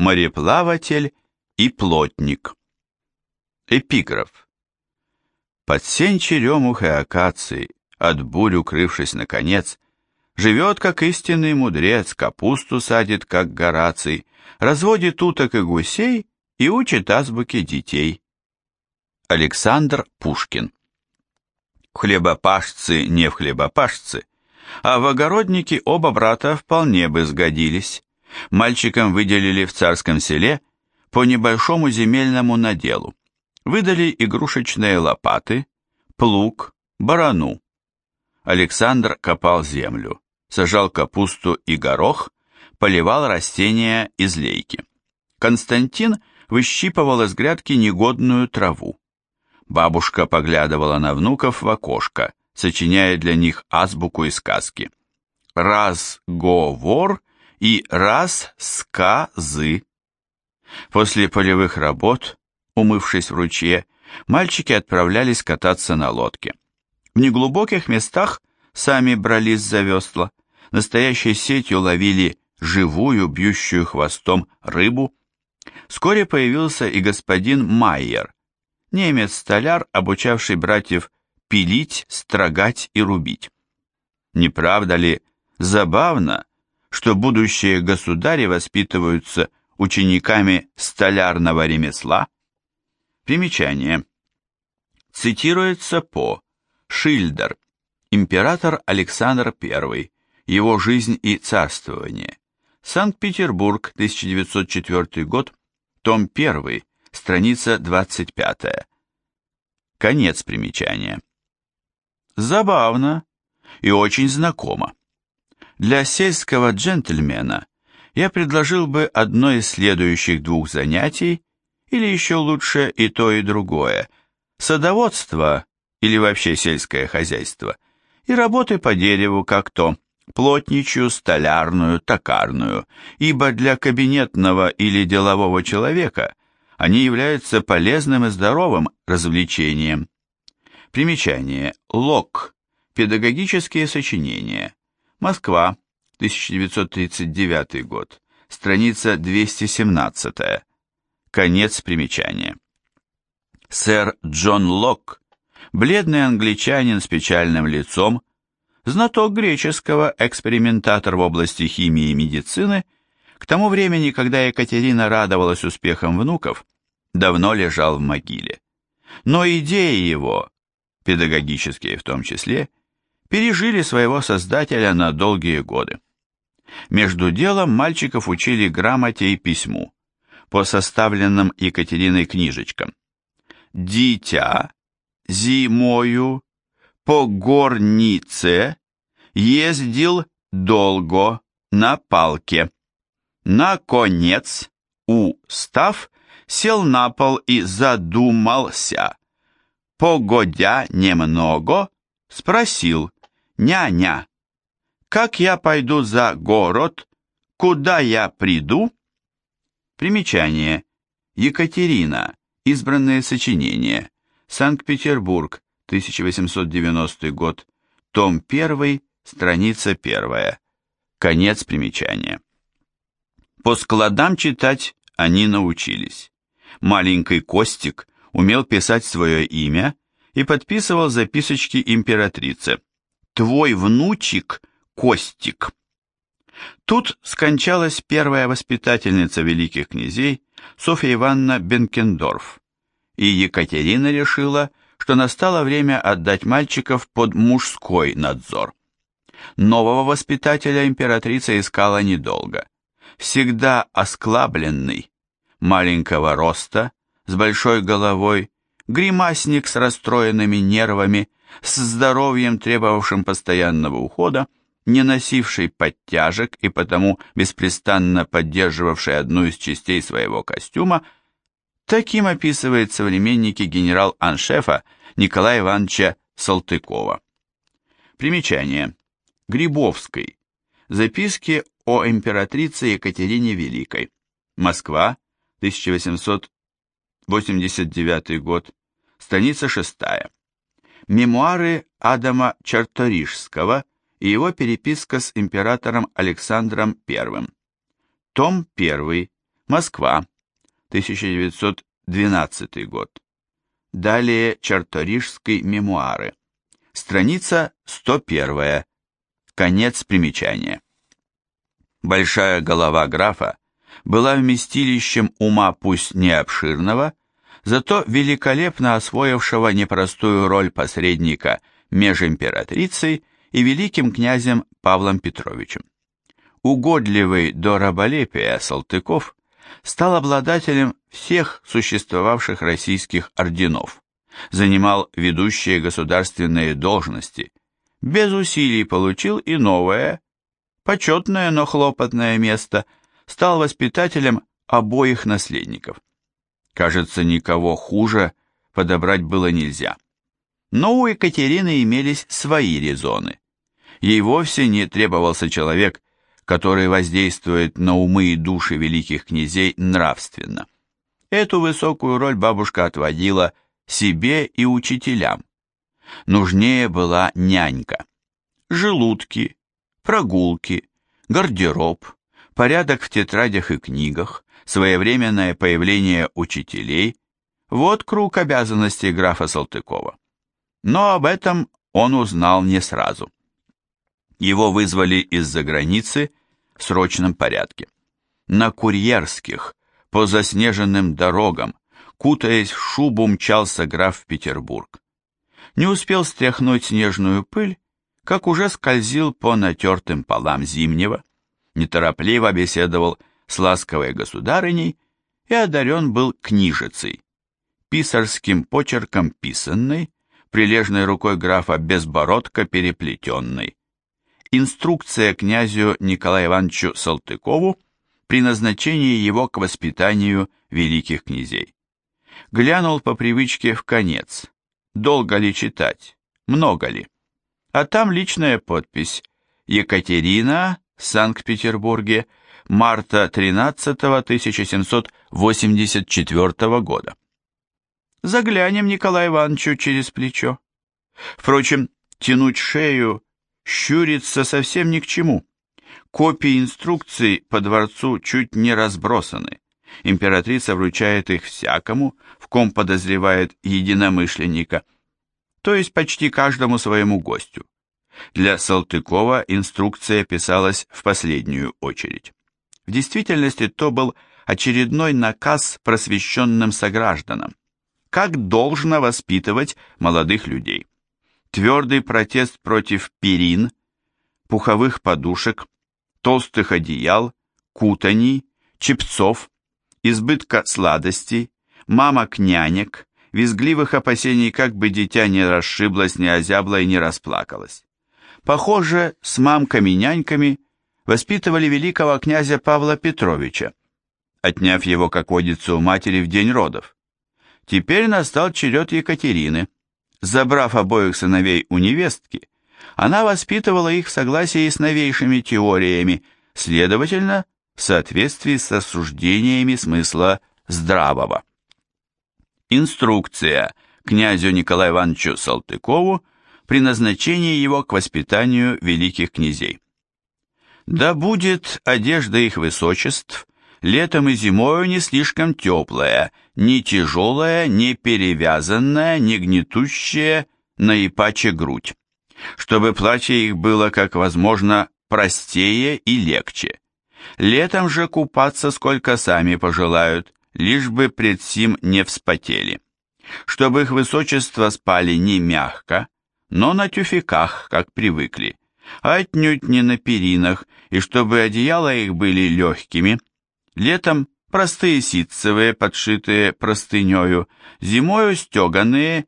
мореплаватель и плотник. Эпиграф. Под сень черемух и акаций, от бурь укрывшись наконец, живет, как истинный мудрец, капусту садит, как гораций, разводит уток и гусей и учит азбуке детей. Александр Пушкин Хлебопашцы не в хлебопашцы, а в огородники оба брата вполне бы сгодились. Мальчикам выделили в царском селе по небольшому земельному наделу. Выдали игрушечные лопаты, плуг, барану. Александр копал землю, сажал капусту и горох, поливал растения из лейки. Константин выщипывал из грядки негодную траву. Бабушка поглядывала на внуков в окошко, сочиняя для них азбуку и сказки. Раз-го-вор и раз-ска-зы. После полевых работ, умывшись в ручье, мальчики отправлялись кататься на лодке. В неглубоких местах сами брались за весла, настоящей сетью ловили живую, бьющую хвостом рыбу. Вскоре появился и господин Майер, немец-столяр, обучавший братьев пилить, строгать и рубить. Не правда ли забавно, что будущие государи воспитываются учениками столярного ремесла? Примечание. Цитируется по Шильдер, император Александр I, его жизнь и царствование. Санкт-Петербург, 1904 год, том 1, страница 25. Конец примечания. Забавно и очень знакомо. Для сельского джентльмена я предложил бы одно из следующих двух занятий, или еще лучше и то, и другое, садоводство или вообще сельское хозяйство, и работы по дереву как то, плотничью, столярную, токарную, ибо для кабинетного или делового человека они являются полезным и здоровым развлечением. Примечание. Лок. Педагогические сочинения. Москва. 1939 год. Страница 217. Конец примечания. Сэр Джон Лок, бледный англичанин с печальным лицом, знаток греческого, экспериментатор в области химии и медицины, к тому времени, когда Екатерина радовалась успехам внуков, давно лежал в могиле. Но идеи его, педагогические в том числе, пережили своего создателя на долгие годы. Между делом мальчиков учили грамоте и письму, по составленным Екатериной книжечкам. «Дитя зимою по горнице ездил долго на палке. Наконец, устав, сел на пол и задумался. Погодя немного, спросил, «Няня, как я пойду за город? Куда я приду?» Примечание. Екатерина. Избранные сочинения. Санкт-Петербург, 1890 год. Том 1, страница 1. Конец примечания. По складам читать они научились. Маленький Костик умел писать свое имя и подписывал записочки императрице. «Твой внучек Костик». Тут скончалась первая воспитательница великих князей Софья Ивановна Бенкендорф, и Екатерина решила, что настало время отдать мальчиков под мужской надзор. Нового воспитателя императрица искала недолго. Всегда осклабленный, маленького роста, с большой головой, гримасник с расстроенными нервами, с здоровьем, требовавшим постоянного ухода, не носивший подтяжек и потому беспрестанно поддерживавший одну из частей своего костюма, таким описывает современники генерал-аншефа Николая Ивановича Салтыкова. Примечание. Грибовской. Записки о императрице Екатерине Великой. Москва, 1889 год, страница 6. Мемуары Адама Чарторижского и его переписка с императором Александром I. Том 1. Москва, 1912 год. Далее Чарторижский мемуары. Страница 101. Конец примечания. Большая голова графа была вместилищем ума пусть не обширного, зато великолепно освоившего непростую роль посредника между императрицей и великим князем Павлом Петровичем. Угодливый до раболепия Салтыков стал обладателем всех существовавших российских орденов, занимал ведущие государственные должности, без усилий получил и новое, почетное, но хлопотное место, стал воспитателем обоих наследников. Кажется, никого хуже подобрать было нельзя. Но у Екатерины имелись свои резоны. Ей вовсе не требовался человек, который воздействует на умы и души великих князей нравственно. Эту высокую роль бабушка отводила себе и учителям. Нужнее была нянька. Желудки, прогулки, гардероб, порядок в тетрадях и книгах, своевременное появление учителей – вот круг обязанностей графа Салтыкова. Но об этом он узнал не сразу. Его вызвали из-за границы в срочном порядке. На курьерских, по заснеженным дорогам, кутаясь в шубу, мчался граф в Петербург. Не успел стряхнуть снежную пыль, как уже скользил по натертым полам зимнего, неторопливо беседовал с ласковой государыней и одарен был книжицей, писарским почерком писанной, прилежной рукой графа безбородко переплетенной. Инструкция князю Николаю Ивановичу Салтыкову при назначении его к воспитанию великих князей. Глянул по привычке в конец. Долго ли читать? Много ли? А там личная подпись. Екатерина, Санкт-Петербурге, марта 13 1784 года. Заглянем Николаю Ивановичу через плечо. Впрочем, тянуть шею, щуриться совсем ни к чему. Копии инструкций по дворцу чуть не разбросаны. Императрица вручает их всякому, в ком подозревает единомышленника, то есть почти каждому своему гостю. Для Салтыкова инструкция писалась в последнюю очередь. В действительности то был очередной наказ просвещенным согражданам, как должно воспитывать молодых людей. Твердый протест против перин, пуховых подушек, толстых одеял, кутаний, чепцов, избытка сладостей, мамок-нянек, визгливых опасений, как бы дитя не расшиблось, не озябло и не расплакалось. Похоже, с мамками-няньками воспитывали великого князя Павла Петровича, отняв его, как водится, у матери в день родов. Теперь настал черед Екатерины. Забрав обоих сыновей у невестки, она воспитывала их в согласии с новейшими теориями, следовательно, в соответствии с осуждениями смысла здравого. Инструкция князю Николаю Ивановичу Салтыкову при назначении его к воспитанию великих князей. Да будет одежда их высочеств летом и зимою не слишком теплая, не тяжелая, не перевязанная, не гнетущая, наипаче грудь, чтобы платье их было как возможно простее и легче. Летом же купаться сколько сами пожелают, лишь бы пред сим не вспотели. Чтобы их высочество спали не мягко, но на тюфяках, как привыкли, отнюдь не на перинах, и чтобы одеяла их были легкими. Летом простые ситцевые, подшитые простынею, зимою стеганые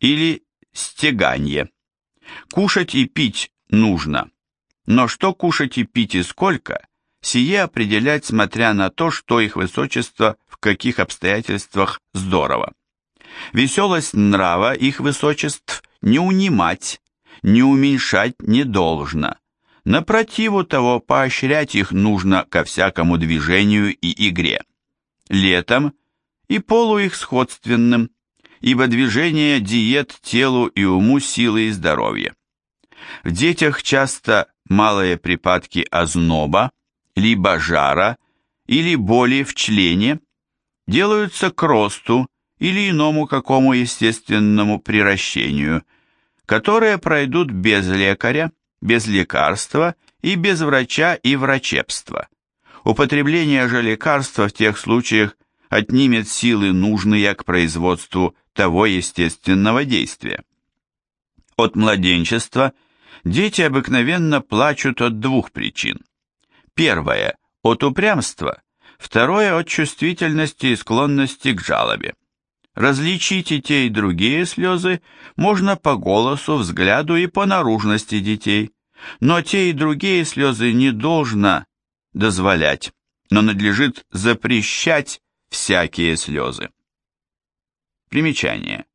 или стеганье. Кушать и пить нужно, но что кушать и пить и сколько, сие определять, смотря на то, что их высочество в каких обстоятельствах здорово. Веселость нрава их высочеств не унимать, не уменьшать не должно. Напротиву того, поощрять их нужно ко всякому движению и игре. Летом и полу их сходственным, ибо движение диет телу и уму силы и здоровья. В детях часто малые припадки озноба, либо жара или боли в члене делаются к росту или иному какому естественному приращению, которые пройдут без лекаря, без лекарства и без врача и врачебства. Употребление же лекарства в тех случаях отнимет силы, нужные к производству того естественного действия. От младенчества дети обыкновенно плачут от двух причин. Первое – от упрямства, второе – от чувствительности и склонности к жалобе. Различить и те, и другие слезы можно по голосу, взгляду и по наружности детей, но те и другие слезы не должно дозволять, но надлежит запрещать всякие слезы. Примечание.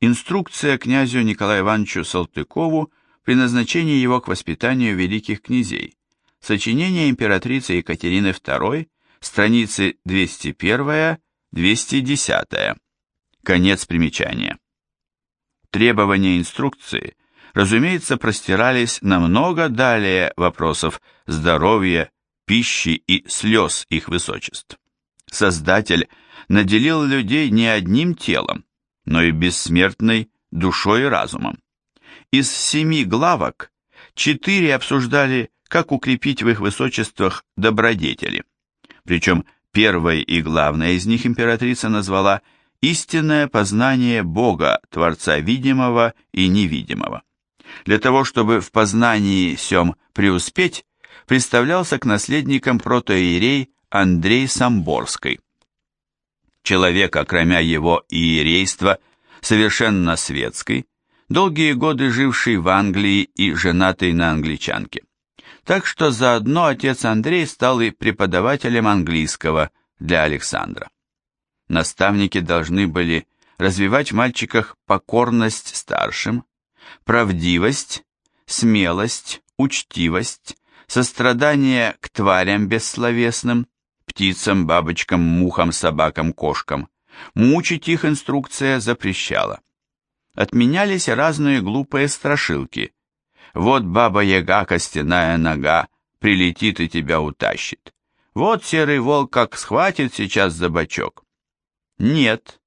Инструкция князю Николаю Ивановичу Салтыкову при назначении его к воспитанию великих князей. Сочинение императрицы Екатерины II, страницы 201-210. Конец примечания. Требования инструкции, разумеется, простирались намного далее вопросов здоровья, пищи и слез их высочеств. Создатель наделил людей не одним телом, но и бессмертной душой и разумом. Из семи главок четыре обсуждали, как укрепить в их высочествах добродетели. Причем первой и главной из них императрица назвала «истинное познание Бога, Творца видимого и невидимого». Для того, чтобы в познании сем преуспеть, представлялся к наследникам протоиерей Андрей Самборской человек, окромя его иерейства, совершенно светский, долгие годы живший в Англии и женатый на англичанке. Так что заодно отец Андрей стал и преподавателем английского для Александра. Наставники должны были развивать в мальчиках покорность старшим, правдивость, смелость, учтивость, сострадание к тварям бессловесным, птицам, бабочкам, мухам, собакам, кошкам. Мучить их инструкция запрещала. Отменялись разные глупые страшилки. Вот баба-яга, костяная нога, прилетит и тебя утащит. Вот серый волк как схватит сейчас за бочок. Нет.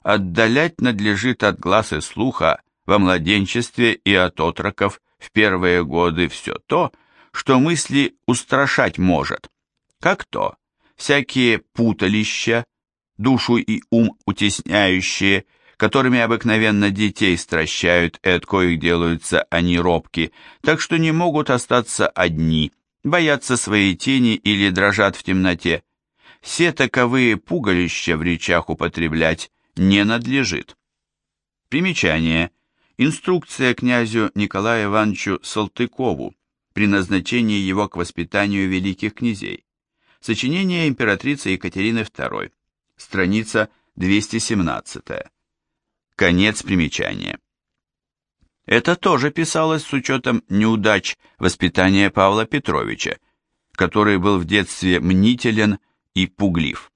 Отдалять надлежит от глаз и слуха во младенчестве и от отроков в первые годы все то, что мысли устрашать может. Как то? всякие путалища, душу и ум утесняющие, которыми обыкновенно детей стращают и от коих делаются они робки, так что не могут остаться одни, боятся своей тени или дрожат в темноте. Все таковые пугалища в речах употреблять не надлежит. Примечание. Инструкция князю Николаю Ивановичу Салтыкову при назначении его к воспитанию великих князей. Сочинение императрицы Екатерины II. Страница 217. Конец примечания. Это тоже писалось с учетом неудач воспитания Павла Петровича, который был в детстве мнителен и пуглив.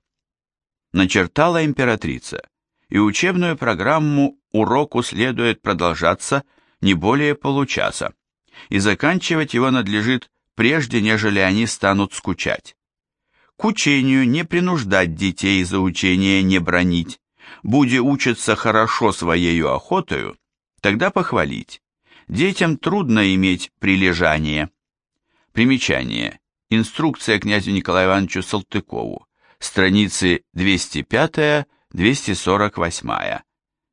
Начертала императрица, и учебную программу уроку следует продолжаться не более получаса, и заканчивать его надлежит прежде, нежели они станут скучать. К учению не принуждать детей за учение не бронить. Буде учиться хорошо своею охотою, тогда похвалить. Детям трудно иметь прилежание. Примечание. Инструкция князю Николаю Ивановичу Салтыкову. Страницы 205-248.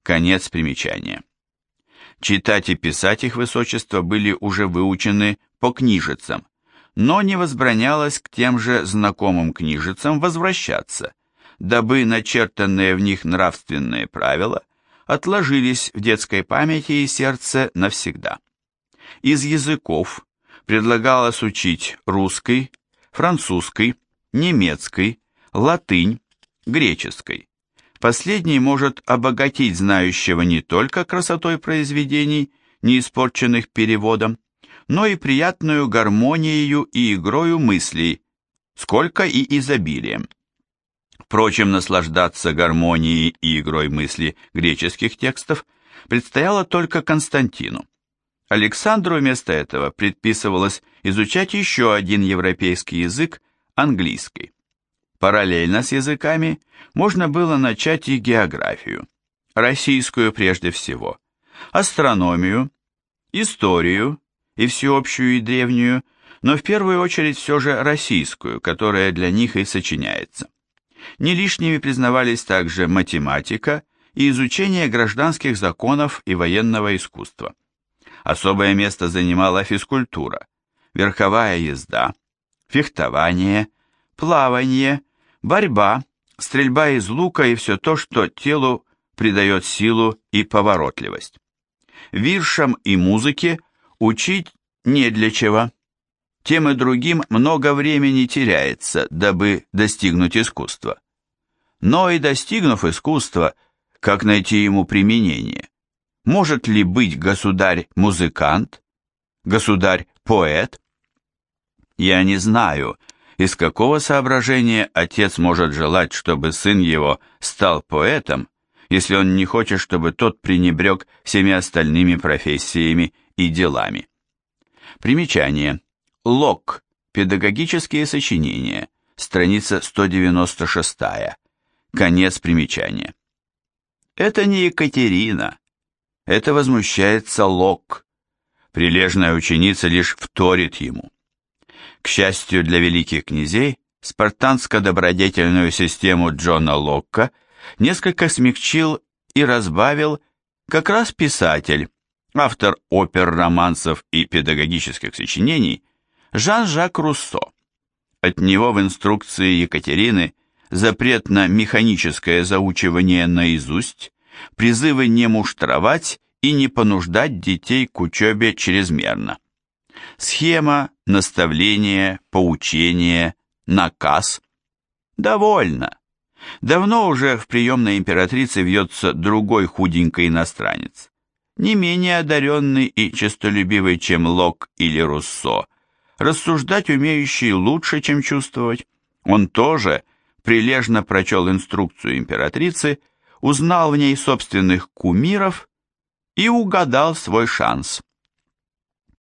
Конец примечания. Читать и писать их высочество были уже выучены по книжицам, но не возбранялось к тем же знакомым книжицам возвращаться, дабы начертанные в них нравственные правила отложились в детской памяти и сердце навсегда. Из языков предлагалось учить русский, французский, немецкий, латынь, греческий. Последний может обогатить знающего не только красотой произведений, не испорченных переводом, но и приятную гармонией и игрою мыслей, сколько и изобилием. Впрочем, наслаждаться гармонией и игрой мысли греческих текстов предстояло только Константину. Александру вместо этого предписывалось изучать еще один европейский язык – английский. Параллельно с языками можно было начать и географию, российскую прежде всего, астрономию, историю и всеобщую и древнюю, но в первую очередь все же российскую, которая для них и сочиняется. Не лишними признавались также математика и изучение гражданских законов и военного искусства. Особое место занимала физкультура, верховая езда, фехтование, плавание, борьба, стрельба из лука и все то, что телу придает силу и поворотливость. Виршам и музыке учить не для чего. Тем и другим много времени теряется, дабы достигнуть искусства. Но и достигнув искусства, как найти ему применение? Может ли быть государь-музыкант? Государь-поэт? Я не знаю, из какого соображения отец может желать, чтобы сын его стал поэтом, если он не хочет, чтобы тот пренебрег всеми остальными профессиями и делами. Примечание. Лок. Педагогические сочинения. Страница 196. Конец примечания. Это не Екатерина. Это возмущается Лок. Прилежная ученица лишь вторит ему. К счастью для великих князей, спартанско-добродетельную систему Джона Локка несколько смягчил и разбавил как раз писатель, автор опер, романсов и педагогических сочинений Жан-Жак Руссо. От него в инструкции Екатерины запрет на механическое заучивание наизусть, призывы не муштровать и не понуждать детей к учебе чрезмерно. Схема, наставление, поучение, наказ. Довольно. Давно уже в приемной императрице вьется другой худенький иностранец, не менее одаренный и честолюбивый, чем Лок или Руссо, рассуждать умеющий лучше, чем чувствовать. Он тоже прилежно прочел инструкцию императрицы, узнал в ней собственных кумиров и угадал свой шанс.